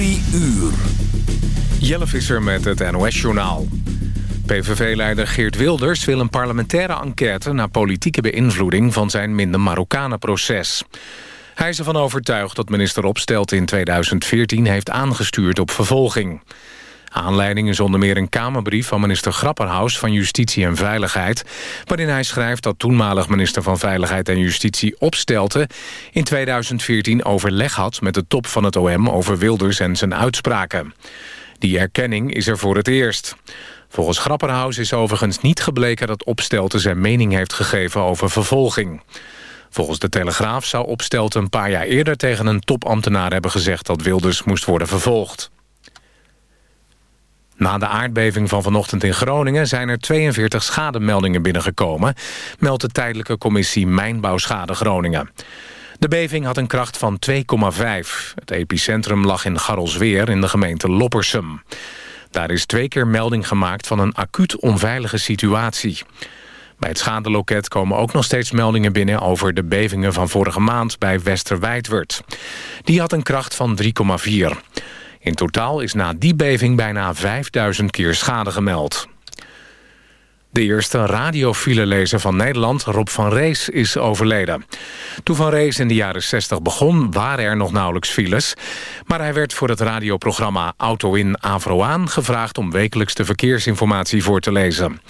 Drie uur. Jelle Visser met het NOS-journaal. PVV-leider Geert Wilders wil een parlementaire enquête... naar politieke beïnvloeding van zijn minder Marokkanen-proces. Hij is ervan overtuigd dat minister Opstelt in 2014 heeft aangestuurd op vervolging. Aanleiding is onder meer een Kamerbrief van minister Grapperhaus van Justitie en Veiligheid... waarin hij schrijft dat toenmalig minister van Veiligheid en Justitie Opstelten... in 2014 overleg had met de top van het OM over Wilders en zijn uitspraken. Die erkenning is er voor het eerst. Volgens Grapperhaus is overigens niet gebleken dat Opstelten zijn mening heeft gegeven over vervolging. Volgens de Telegraaf zou Opstelten een paar jaar eerder tegen een topambtenaar hebben gezegd dat Wilders moest worden vervolgd. Na de aardbeving van vanochtend in Groningen zijn er 42 schademeldingen binnengekomen, meldt de tijdelijke commissie Mijnbouwschade Groningen. De beving had een kracht van 2,5. Het epicentrum lag in Garrelsweer in de gemeente Loppersum. Daar is twee keer melding gemaakt van een acuut onveilige situatie. Bij het schadeloket komen ook nog steeds meldingen binnen... over de bevingen van vorige maand bij Westerwijdwerd. Die had een kracht van 3,4. In totaal is na die beving bijna 5000 keer schade gemeld. De eerste radiofilelezer van Nederland, Rob van Rees, is overleden. Toen Van Rees in de jaren 60 begon, waren er nog nauwelijks files. Maar hij werd voor het radioprogramma Auto in Avro aan... gevraagd om wekelijks de verkeersinformatie voor te lezen.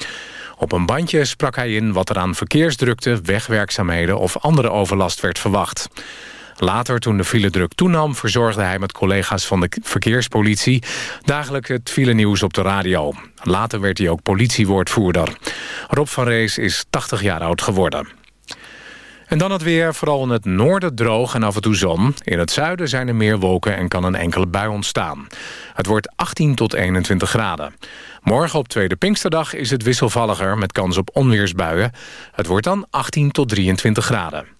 Op een bandje sprak hij in wat er aan verkeersdrukte, wegwerkzaamheden... of andere overlast werd verwacht. Later, toen de filedruk toenam, verzorgde hij met collega's van de verkeerspolitie dagelijks het filenieuws op de radio. Later werd hij ook politiewoordvoerder. Rob van Rees is 80 jaar oud geworden. En dan het weer, vooral in het noorden droog en af en toe zon. In het zuiden zijn er meer wolken en kan een enkele bui ontstaan. Het wordt 18 tot 21 graden. Morgen op Tweede Pinksterdag is het wisselvalliger met kans op onweersbuien. Het wordt dan 18 tot 23 graden.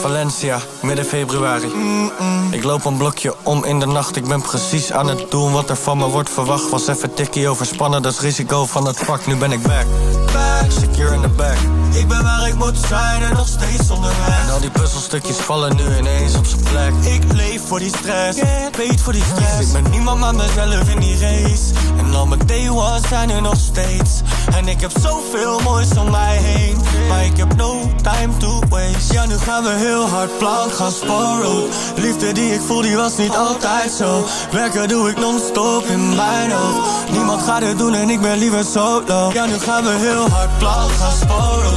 Valencia, midden februari. Ik loop een blokje om in de nacht. Ik ben precies aan het doen wat er van me wordt verwacht. Was even tikkie overspannen, dat is risico van het vak. Nu ben ik back, back, secure in the back. Ik ben waar ik moet zijn en nog steeds onderweg. En al die puzzelstukjes vallen nu ineens op zijn plek. Ik voor die stress, weet voor die stress. Ik ben niemand maar mezelf in die race. En al mijn day ones zijn er nog steeds. En ik heb zoveel moois om mij heen. Maar ik heb no time to waste. Ja, nu gaan we heel hard plan gaan sporen. Liefde die ik voel, die was niet altijd zo. Werken doe ik non-stop in mijn hoofd. Niemand gaat het doen en ik ben liever solo. Ja, nu gaan we heel hard plan gaan sporen.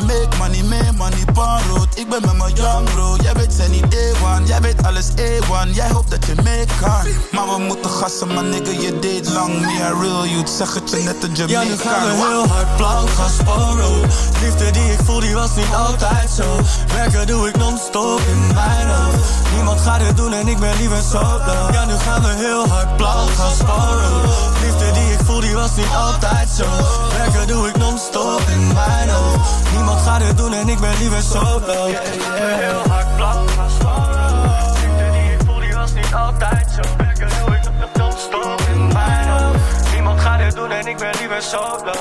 make money, make money, road. Ik ben met mijn young bro, jij weet zijn niet A1 Jij weet alles A1, jij hoopt dat je mee kan Maar we moeten gassen, maar nigga, je deed lang. Me a real youth, zeg het je net een Jamaican Ja, nu gaan we heel hard blank gaan sporen Liefde die ik voel, die was niet altijd zo. Werken doe ik non-stop in mijn hoofd. Niemand gaat het doen en ik ben liever solo. Ja, nu gaan we heel hard blank gaan sporen Liefde die ik voel, die was niet altijd zo. Werken doe ik non-stop in mijn hoofd Niemand gaat het doen en ik ben liever solo. Yeah, yeah. Heel hard plat gaan scoren. Liefde die ik voel, die was niet altijd zo. Werken doe ik non-stop in mijn hoofd. Niemand gaat het doen en ik ben liever solo.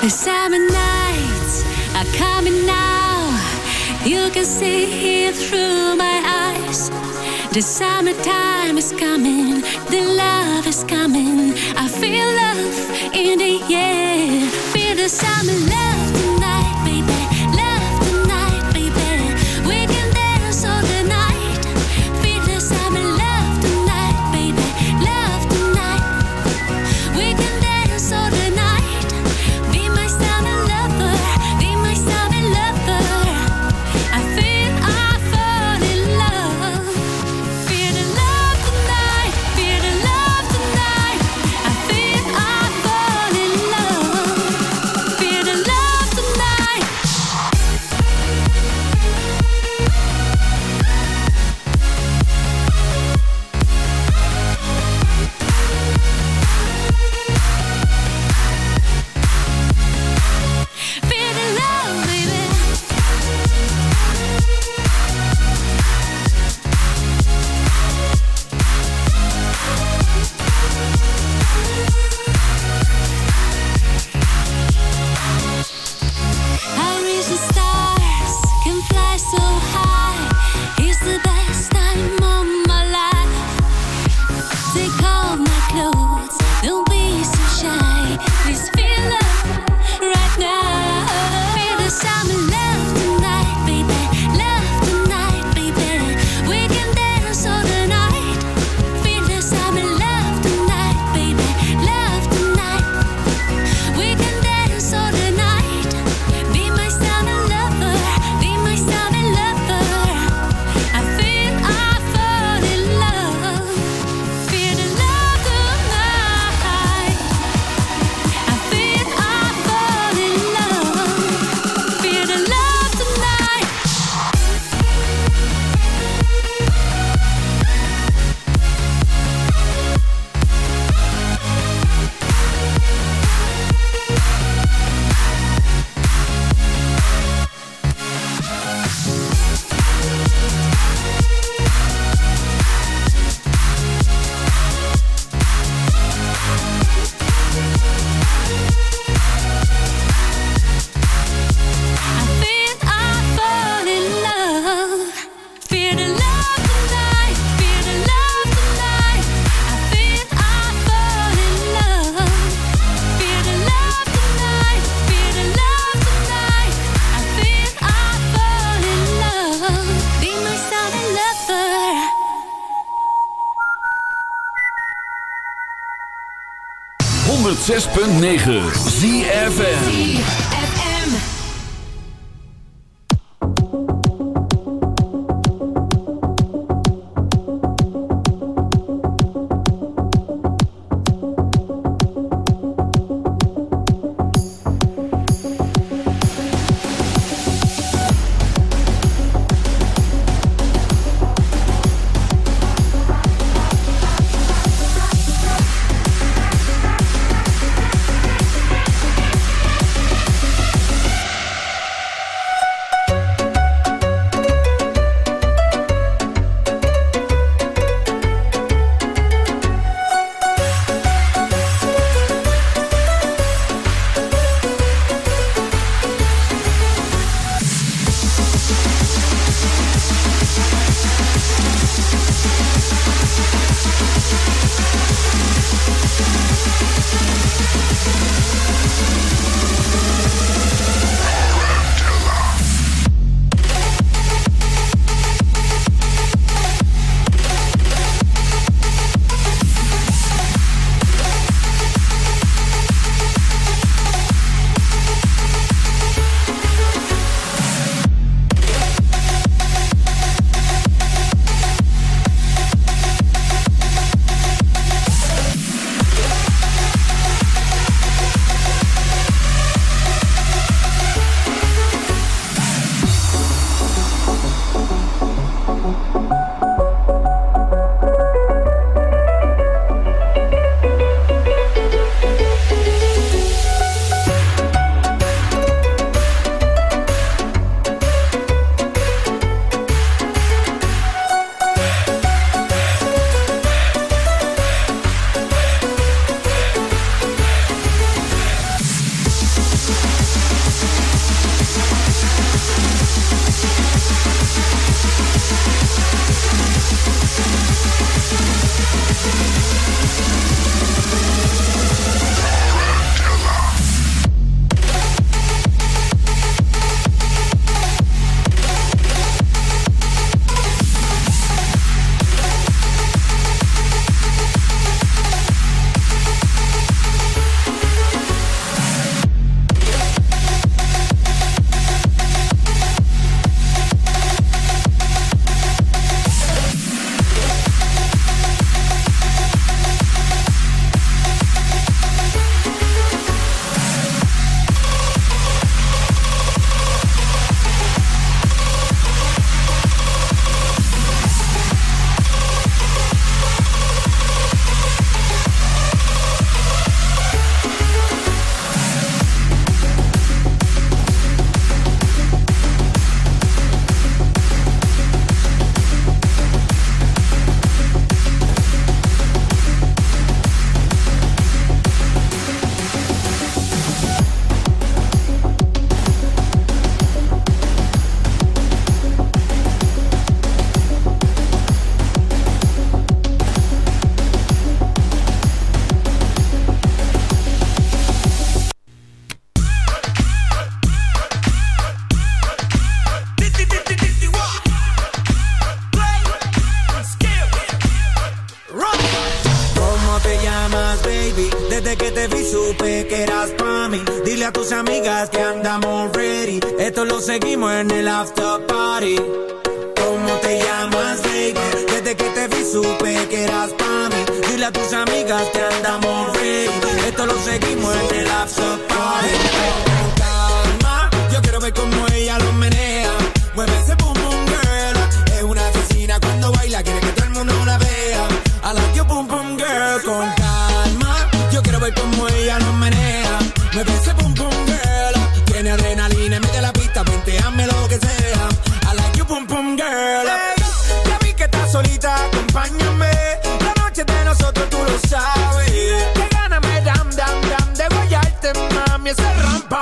The summer nights are coming now. You can see it through my eyes. The summertime is coming, the love is coming. I feel love in the air. Feel the summer love 106.9 ZFN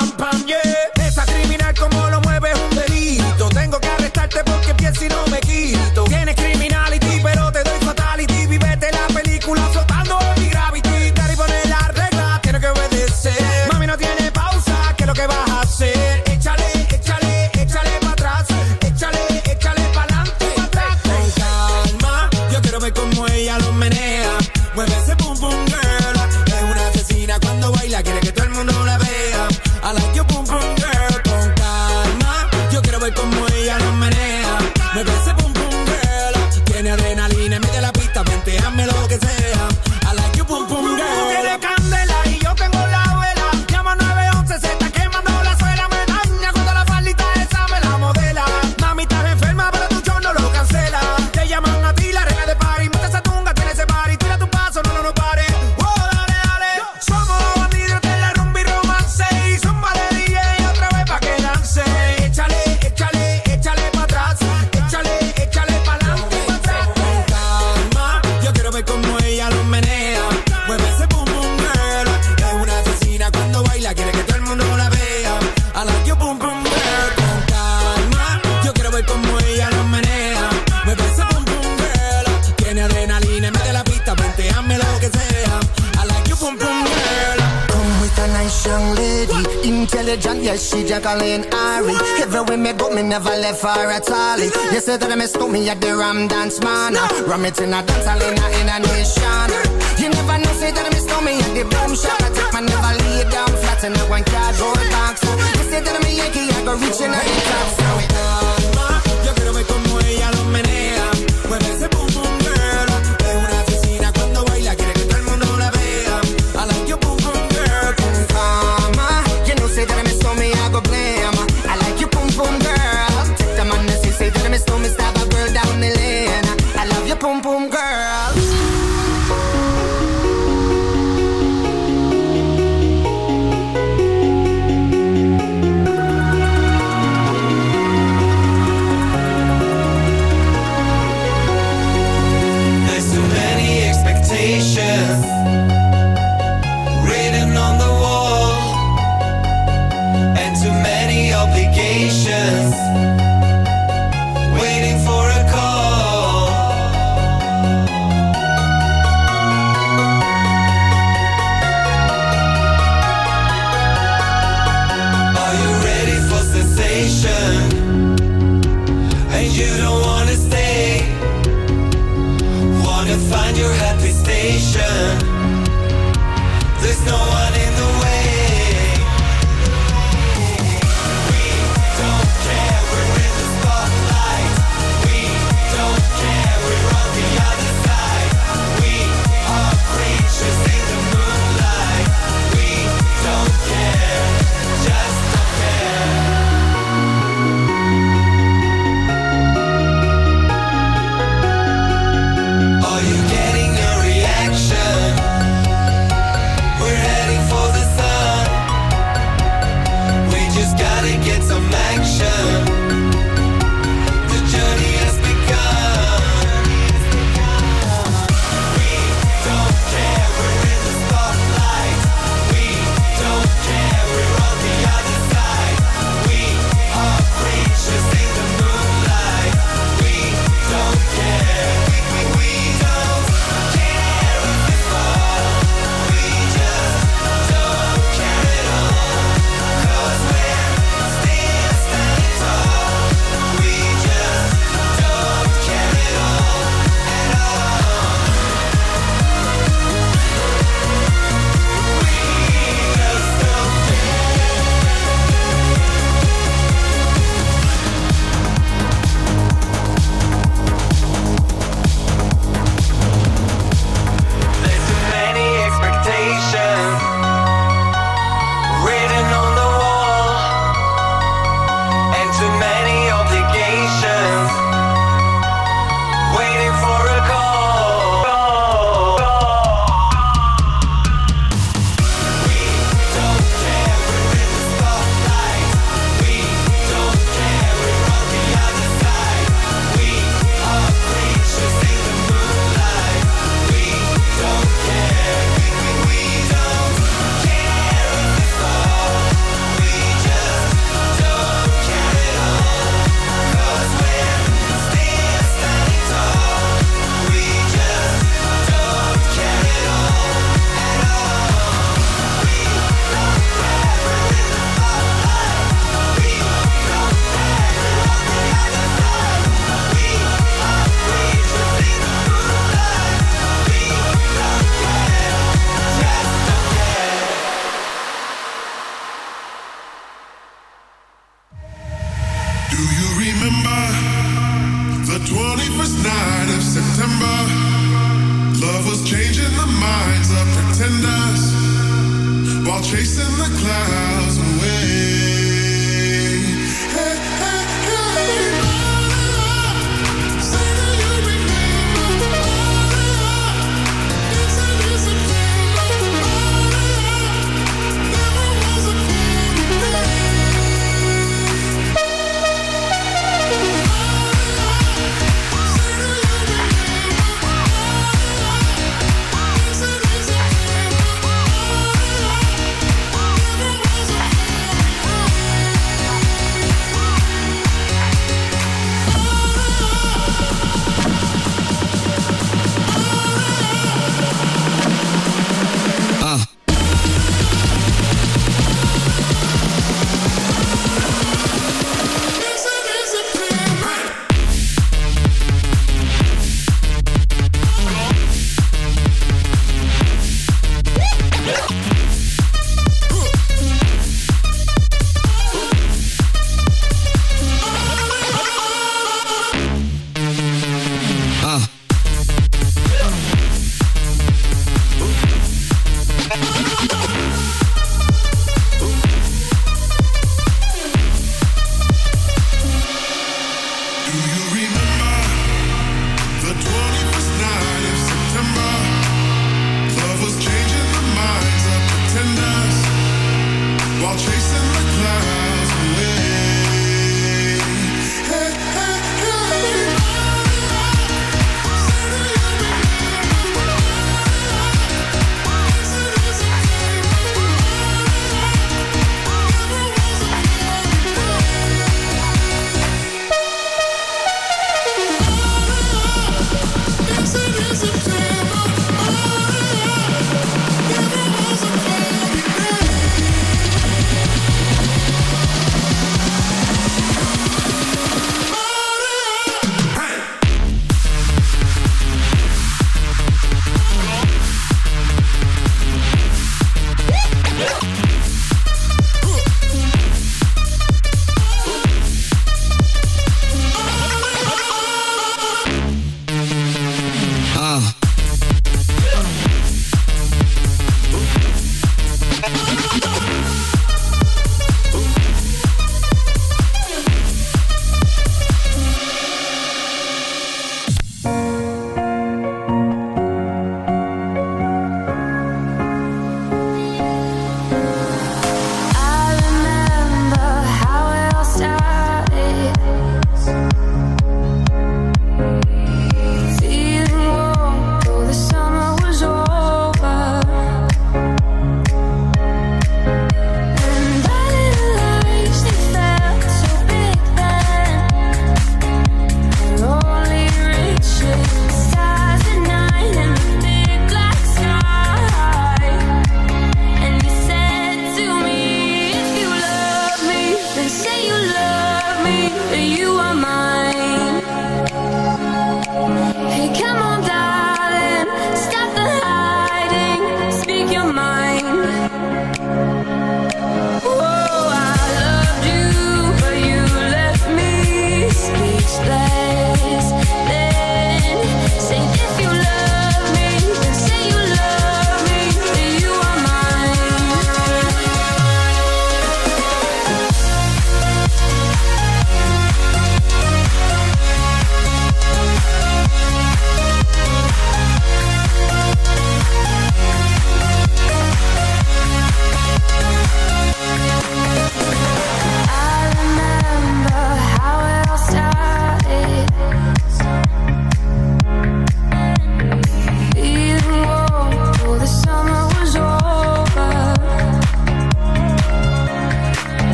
hacer. Échale, échale, Dance man. Ram it in a dance in a, in nation. You never know, say that I miss me at the boom shot I take my never lay down flat in a one cardboard box. You say that I'm a Yankee, I go reaching out the top. So it on. Yo quiero ver como ella lo menea. while chasing the clouds.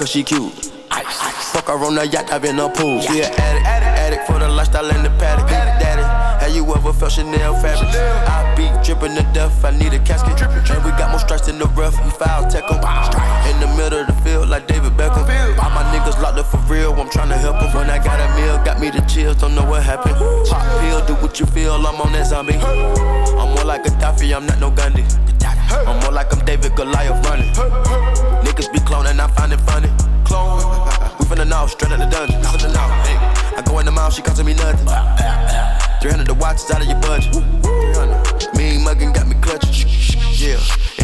cause she cute. Fuck her on the yacht, I've been a pool. She an addict, addict, addict for the lifestyle and the paddock. Daddy, have you ever felt Chanel fabric? I be dripping to death, I need a casket. And we got more strikes in the rough, we foul tech 'em. In the middle of the field, like David Beckham. Locked up for real, I'm tryna help 'em. When I got a meal, got me the chills, don't know what happened. Pop pill, do what you feel, I'm on that zombie. I'm more like a Gaddafi, I'm not no Gandhi. I'm more like I'm David Goliath running. Niggas be cloning, I find it funny. Clone. We finna know, straight out the dungeon. I go in the mouth, she costing me nothing. 300 the watch is out of your budget. 300. Mean muggin' got me clutching. Yeah.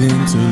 Nothing to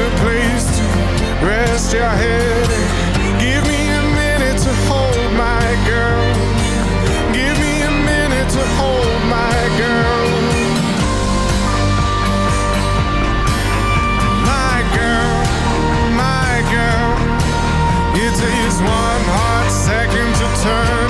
A place to rest your head. Give me a minute to hold my girl. Give me a minute to hold my girl. My girl, my girl. It takes one hot second to turn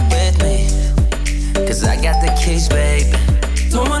Cause I got the keys, babe. Don't wanna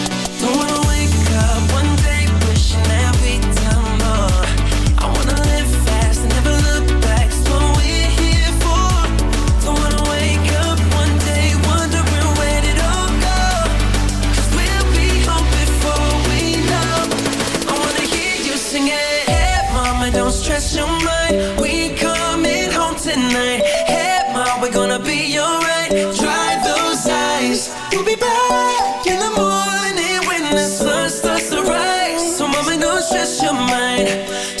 we'll be back stress your mind.